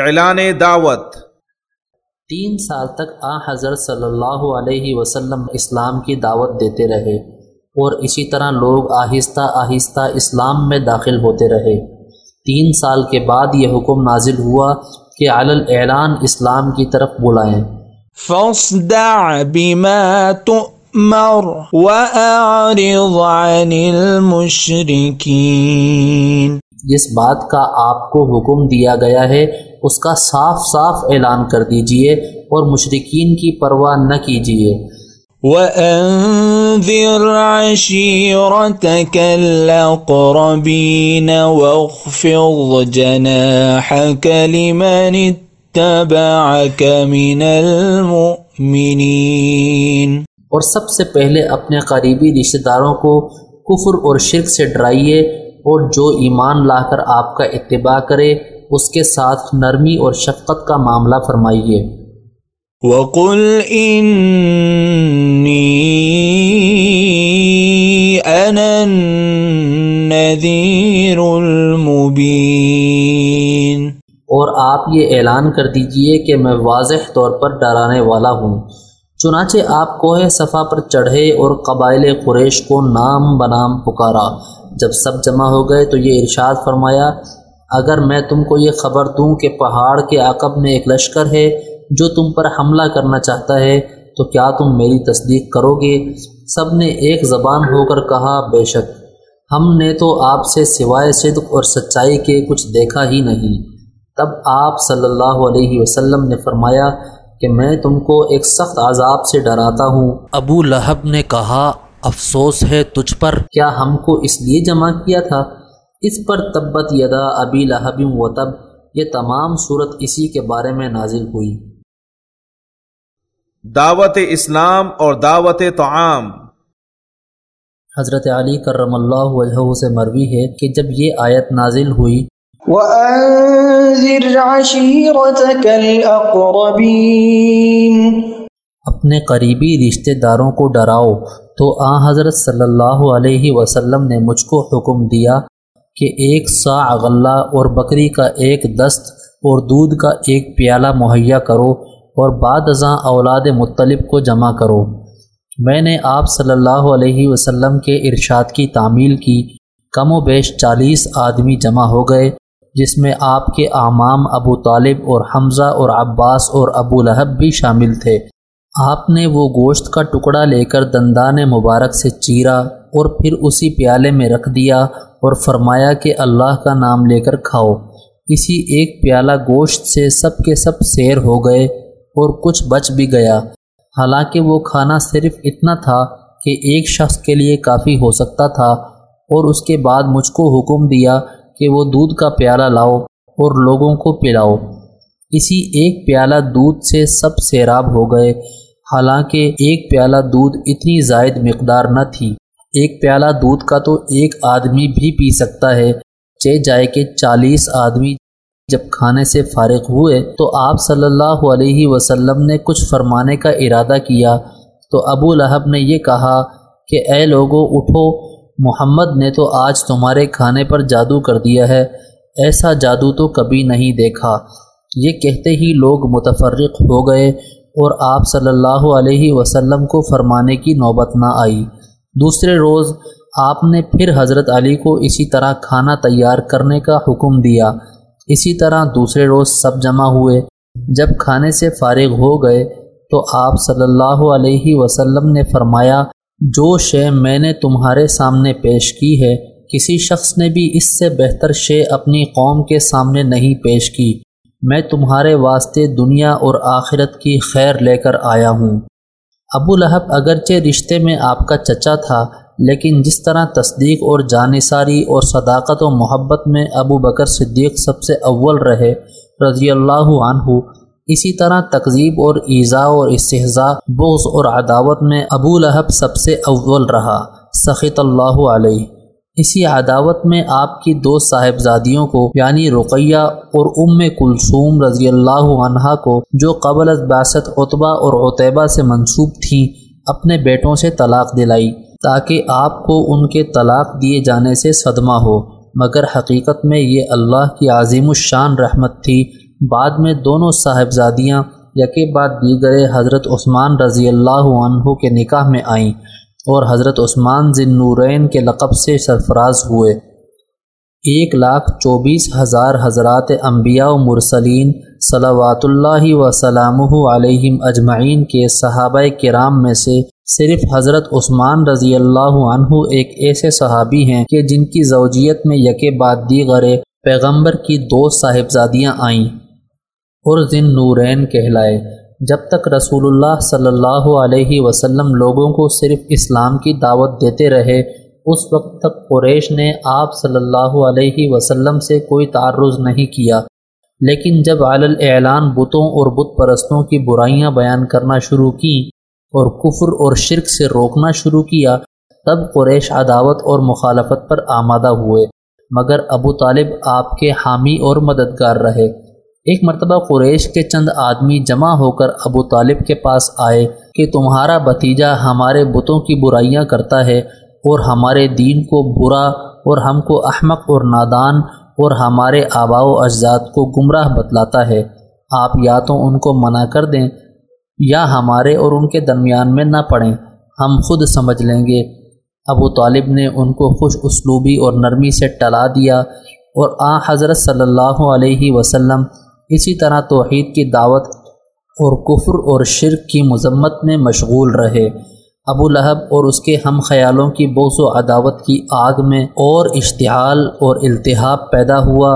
اعلان دعوت۔ تین سال تک آ حضرت صلی اللہ علیہ وسلم اسلام کی دعوت دیتے رہے اور اسی طرح لوگ آہستہ آہستہ اسلام میں داخل ہوتے رہے۔ تین سال کے بعد یہ حکم نازل ہوا کہ علی اعلان اسلام کی طرف بلائیں۔ فاصدع بما تؤمر وأعرض عن المشركين جس بات کا آپ کو حکم دیا گیا ہے اس کا صاف صاف اعلان کر دیجیے اور مشرقین کی پرواہ نہ کیجیے۔ وَأَنذِرْ عَشِيرَتَكَ الْأَقْرَبِينَ وَاخْفِضْ جَنَاحَكَ لِمَنِ اتَّبَعَكَ مِنَ الْمُؤْمِنِينَ۔ اور سب سے پہلے اپنے قریبی رشتہ داروں کو کفر اور شرک سے ڈرائیے اور جو ایمان لا کر آپ کا اتباع کرے اس کے ساتھ نرمی اور شفقت کا معاملہ فرمائیے۔ وَقُلْ إِنِّي أَنَا النَّذِيرُ الْمُبِينَ۔ اور آپ یہ اعلان کر دیجیے کہ میں واضح طور پر ڈرانے والا ہوں۔ چنانچہ آپ کوہ صفا پر چڑھے اور قبائل قریش کو نام بنام پکارا۔ جب سب جمع ہو گئے تو یہ ارشاد فرمایا، اگر میں تم کو یہ خبر دوں کہ پہاڑ کے عقب میں ایک لشکر ہے جو تم پر حملہ کرنا چاہتا ہے، تو کیا تم میری تصدیق کرو گے؟ سب نے ایک زبان ہو کر کہا، بے شک۔ ہم نے تو آپ سے سوائے صدق اور سچائی کے کچھ دیکھا ہی نہیں۔ تب آپ صلی اللہ علیہ وسلم نے فرمایا کہ میں تم کو ایک سخت عذاب سے ڈراتا ہوں۔ ابو لہب نے کہا افسوس ہے تجھ پر۔ کیا ہم کو اس لیے جمع کیا تھا؟ اس پر تبت یدا ابی لہب و تب۔ یہ تمام صورت اسی کے بارے میں نازل ہوئی۔ دعوت اسلام اور دعوت تعام حضرت علی کرم اللہ وجہ سے مروی ہے کہ جب یہ آیت نازل ہوئی۔ وَأَنذِرْ عَشِيرَتَكَ الْأَقْرَبِينَ۔ اپنے قریبی رشتہ داروں کو ڈراؤ۔ تو آ، حضرت صلی اللہ علیہ وسلم نے مجھ کو حکم دیا کہ ایک سا غلہ اور بکری کا ایک دست اور دودھ کا ایک پیالہ مہیا کرو اور بعد ازاں اولاد مطلب کو جمع کرو۔ میں نے آپ صلی اللہ علیہ وسلم کے ارشاد کی تعمیل کی۔ کم و بیش چالیس آدمی جمع ہو گئے، جس میں آپ کے امام ابو طالب اور حمزہ اور عباس اور ابو لہب بھی شامل تھے۔ آپ نے وہ گوشت کا ٹکڑا لے کر دندان مبارک سے چیرا اور پھر اسی پیالے میں رکھ دیا اور فرمایا کہ اللہ کا نام لے کر کھاؤ۔ اسی ایک پیالہ گوشت سے سب کے سب سیر ہو گئے اور کچھ بچ بھی گیا۔ حالانکہ وہ کھانا صرف اتنا تھا کہ ایک شخص کے لیے کافی ہو سکتا تھا اور اس کے بعد مجھ کو حکم دیا کہ وہ دودھ کا پیالہ لاؤ اور لوگوں کو پلاؤ۔ اسی ایک پیالہ دودھ سے سب سیراب ہو گئے۔ حالانکہ ایک پیالہ دودھ اتنی زائد مقدار نہ تھی۔ ایک پیالہ دودھ کا تو ایک آدمی بھی پی سکتا ہے۔ چہ جائے کہ چالیس آدمی جب کھانے سے فارغ ہوئے تو آپ صلی اللہ علیہ وسلم نے کچھ فرمانے کا ارادہ کیا۔ تو ابو لہب نے یہ کہا کہ، اے لوگوں اٹھو۔ محمد نے تو آج تمہارے کھانے پر جادو کر دیا ہے۔ ایسا جادو تو کبھی نہیں دیکھا۔ یہ کہتے ہی لوگ متفرق ہو گئے۔ اور آپ صلی اللہ علیہ وسلم کو فرمانے کی نوبت نہ آئی۔ دوسرے روز آپ نے پھر حضرت علی کو اسی طرح کھانا تیار کرنے کا حکم دیا۔ اسی طرح دوسرے روز سب جمع ہوئے۔ جب کھانے سے فارغ ہو گئے تو آپ صلی اللہ علیہ وسلم نے فرمایا، جو شے میں نے تمہارے سامنے پیش کی ہے، کسی شخص نے بھی اس سے بہتر شے اپنی قوم کے سامنے نہیں پیش کی۔ میں تمہارے واسطے دنیا اور آخرت کی خیر لے کر آیا ہوں۔ ابو لہب اگرچہ رشتے میں آپ کا چچا تھا، لیکن جس طرح تصدیق اور جانصاری اور صداقت و محبت میں ابو بکر صدیق سب سے اول رہے رضی اللہ عنہ، اسی طرح تقزیب اور ایزا اور استحضاء بغض اور عداوت میں ابو لہب سب سے اول رہا سخت اللہ علیہ۔ اسی عداوت میں آپ کی دو صاحبزادیوں کو یعنی رقیہ اور ام کلثوم رضی اللہ عنہ کو، جو قبل از باسط اتبا اور عطیبہ سے منسوب تھیں، اپنے بیٹوں سے طلاق دلائی، تاکہ آپ کو ان کے طلاق دیے جانے سے صدمہ ہو۔ مگر حقیقت میں یہ اللہ کی عظیم الشان رحمت تھی۔ بعد میں دونوں صاحبزادیاں، یکے بعد دیگر حضرت عثمان رضی اللہ عنہ کے نکاح میں آئیں۔ اور حضرت عثمان ذن نورین کے لقب سے سرفراز ہوئے۔ ایک لاکھ چوبیس ہزار حضرات انبیاء و مرسلین صلوات اللہ وسلم علیہم اجمعین کے صحابہ کرام میں سے صرف حضرت عثمان رضی اللہ عنہ ایک ایسے صحابی ہیں کہ جن کی زوجیت میں یکے بعد دیگر پیغمبر کی دو صاحبزادیاں آئیں اور ذن نورین کہلائے۔ جب تک رسول اللہ صلی اللہ علیہ وسلم لوگوں کو صرف اسلام کی دعوت دیتے رہے، اس وقت تک قریش نے آپ صلی اللہ علیہ وسلم سے کوئی تعرض نہیں کیا۔ لیکن جب اعلان بتوں اور بت پرستوں کی برائیاں بیان کرنا شروع کی اور کفر اور شرک سے روکنا شروع کیا، تب قریش عداوت اور مخالفت پر آمادہ ہوئے۔ مگر ابو طالب آپ کے حامی اور مددگار رہے۔ ایک مرتبہ قریش کے چند آدمی جمع ہو کر ابو طالب کے پاس آئے کہ تمہارا بتیجا ہمارے بتوں کی برائیاں کرتا ہے اور ہمارے دین کو برا اور ہم کو احمق اور نادان اور ہمارے آبا و اجزاد کو گمراہ بتلاتا ہے۔ آپ یا تو ان کو منع کر دیں یا ہمارے اور ان کے درمیان میں نہ پڑیں۔ ہم خود سمجھ لیں گے۔ ابو طالب نے ان کو خوش اسلوبی اور نرمی سے ٹلا دیا اور آ حضرت صلی اللہ علیہ وسلم اسی طرح توحید کی دعوت اور کفر اور شرک کی مذمت میں مشغول رہے۔ ابو لہب اور اس کے ہم خیالوں کی بوس و عداوت کی آگ میں اور اشتعال اور التحاب پیدا ہوا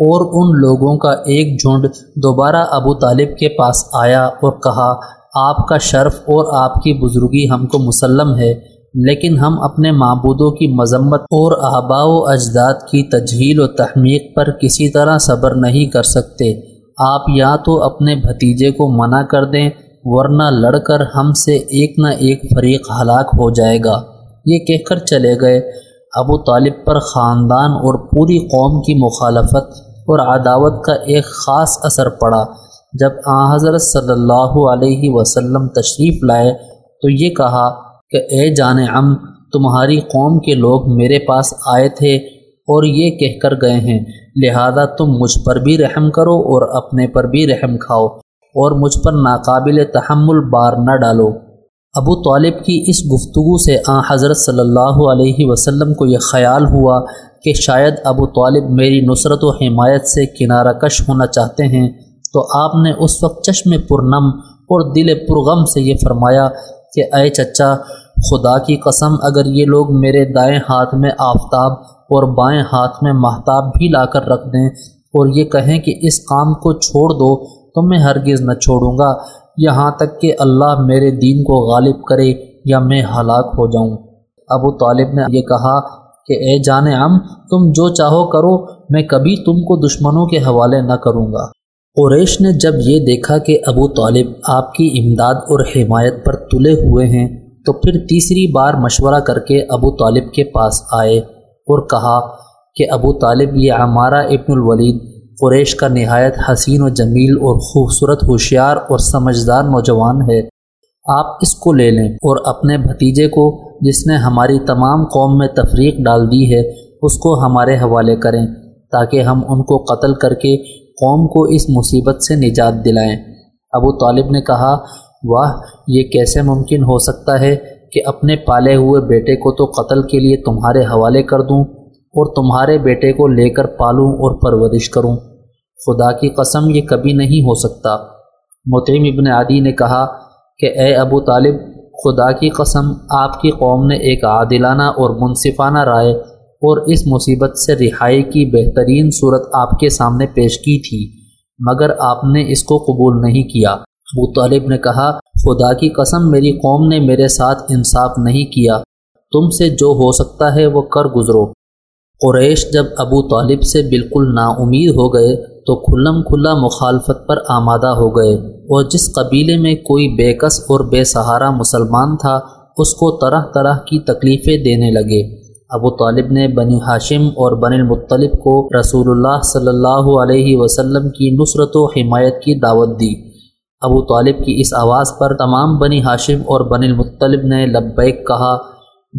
اور ان لوگوں کا ایک جھنڈ دوبارہ ابو طالب کے پاس آیا اور کہا، آپ کا شرف اور آپ کی بزرگی ہم کو مسلم ہے، لیکن ہم اپنے معبودوں کی مذمت اور آبا و اجداد کی تجہیل و تحمیق پر کسی طرح صبر نہیں کر سکتے۔ آپ یا تو اپنے بھتیجے کو منع کر دیں، ورنہ لڑ کر ہم سے ایک نہ ایک فریق ہلاک ہو جائے گا۔ یہ کہہ کر چلے گئے۔ ابو طالب پر خاندان اور پوری قوم کی مخالفت اور عداوت کا ایک خاص اثر پڑا۔ جب آ حضرت صلی اللہ علیہ وسلم تشریف لائے تو یہ کہا کہ، اے جان ام تمہاری قوم کے لوگ میرے پاس آئے تھے اور یہ کہہ کر گئے ہیں۔ لہذا تم مجھ پر بھی رحم کرو اور اپنے پر بھی رحم کھاؤ اور مجھ پر ناقابل تحمل بار نہ ڈالو۔ ابو طالب کی اس گفتگو سے آ حضرت صلی اللہ علیہ وسلم کو یہ خیال ہوا کہ شاید ابو طالب میری نصرت و حمایت سے کنارہ کش ہونا چاہتے ہیں، تو آپ نے اس وقت چشم پرنم اور دل پرغم سے یہ فرمایا کہ، اے چچا، خدا کی قسم، اگر یہ لوگ میرے دائیں ہاتھ میں آفتاب اور بائیں ہاتھ میں محتاب بھی لا کر رکھ دیں اور یہ کہیں کہ اس کام کو چھوڑ دو تو میں ہرگز نہ چھوڑوں گا۔ یہاں تک کہ اللہ میرے دین کو غالب کرے یا میں ہلاک ہو جاؤں۔ ابو طالب نے یہ کہا کہ، اے جان ام تم جو چاہو کرو، میں کبھی تم کو دشمنوں کے حوالے نہ کروں گا۔ قریش نے جب یہ دیکھا کہ ابو طالب آپ کی امداد اور حمایت پر تلے ہوئے ہیں، تو پھر تیسری بار مشورہ کر کے ابو طالب کے پاس آئے۔ اور کہا کہ ابو طالب یہ ہمارا ابن الولید قریش کا نہایت حسین و جمیل اور خوبصورت ہوشیار اور سمجھدار نوجوان ہے۔ آپ اس کو لے لیں اور اپنے بھتیجے کو جس نے ہماری تمام قوم میں تفریق ڈال دی ہے، اس کو ہمارے حوالے کریں تاکہ ہم ان کو قتل کر کے قوم کو اس مصیبت سے نجات دلائیں۔ ابو طالب نے کہا، واہ، یہ کیسے ممکن ہو سکتا ہے کہ اپنے پالے ہوئے بیٹے کو تو قتل کے لیے تمہارے حوالے کر دوں اور تمہارے بیٹے کو لے کر پالوں اور پرورش کروں۔ خدا کی قسم یہ کبھی نہیں ہو سکتا۔ متعم ابن عادی نے کہا کہ اے ابو طالب، خدا کی قسم، آپ کی قوم نے ایک عادلانہ اور منصفانہ رائے اور اس مصیبت سے رہائی کی بہترین صورت آپ کے سامنے پیش کی تھی، مگر آپ نے اس کو قبول نہیں کیا۔ ابو طالب نے کہا، خدا کی قسم، میری قوم نے میرے ساتھ انصاف نہیں کیا۔ تم سے جو ہو سکتا ہے، وہ کر گزرو۔ قریش جب ابو طالب سے بالکل نا امید ہو گئے، تو کھلم کھلا مخالفت پر آمادہ ہو گئے۔ اور جس قبیلے میں کوئی بے کس اور بے سہارا مسلمان تھا، اس کو طرح طرح کی تکلیفیں دینے لگے۔ ابو طالب نے بنی ہاشم اور بن المطلب کو رسول اللہ صلی اللہ علیہ وسلم کی نصرت و حمایت کی دعوت دی۔ ابو طالب کی اس آواز پر تمام بنی ہاشم اور بن المطلب نے لبیک کہا،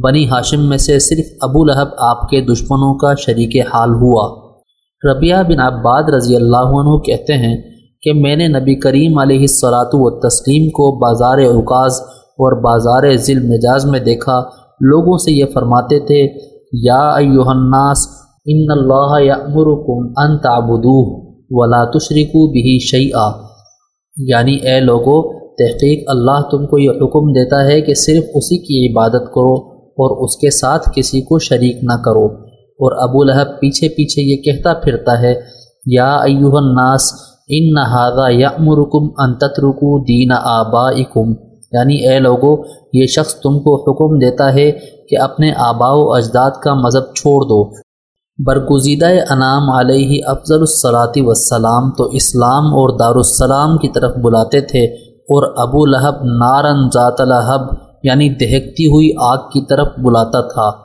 بنی ہاشم میں سے صرف ابو لہب آپ کے دشمنوں کا شریک حال ہوا۔ ربیہ بن عباد رضی اللہ عنہ کہتے ہیں کہ میں نے نبی کریم علیہ الصلاۃ و تسلیم کو بازار اوقاز اور بازار ذیل مجاز میں دیکھا۔ لوگوں سے یہ فرماتے تھے، یا ایوہ الناس، ان اللہ یأمرکم ان تعبدوہ ولا تشرکو بھی شیئا۔ یعنی اے لوگو، تحقیق اللہ تم کو یہ حکم دیتا ہے کہ صرف اسی کی عبادت کرو اور اس کے ساتھ کسی کو شریک نہ کرو۔ اور ابو لہب پیچھے پیچھے یہ کہتا پھرتا ہے، یا ایوہ الناس، ان نہذا یامرکم ان تترکو دین آبائکم۔ یعنی اے لوگو، یہ شخص تم کو حکم دیتا ہے کہ اپنے آباء و اجداد کا مذہب چھوڑ دو۔ برگزیدہ انعام علیہ افضل الصلاۃ وسلام تو اسلام اور دارالسلام کی طرف بلاتے تھے اور ابو لہب نارن ذات لہب یعنی دہکتی ہوئی آگ کی طرف بلاتا تھا۔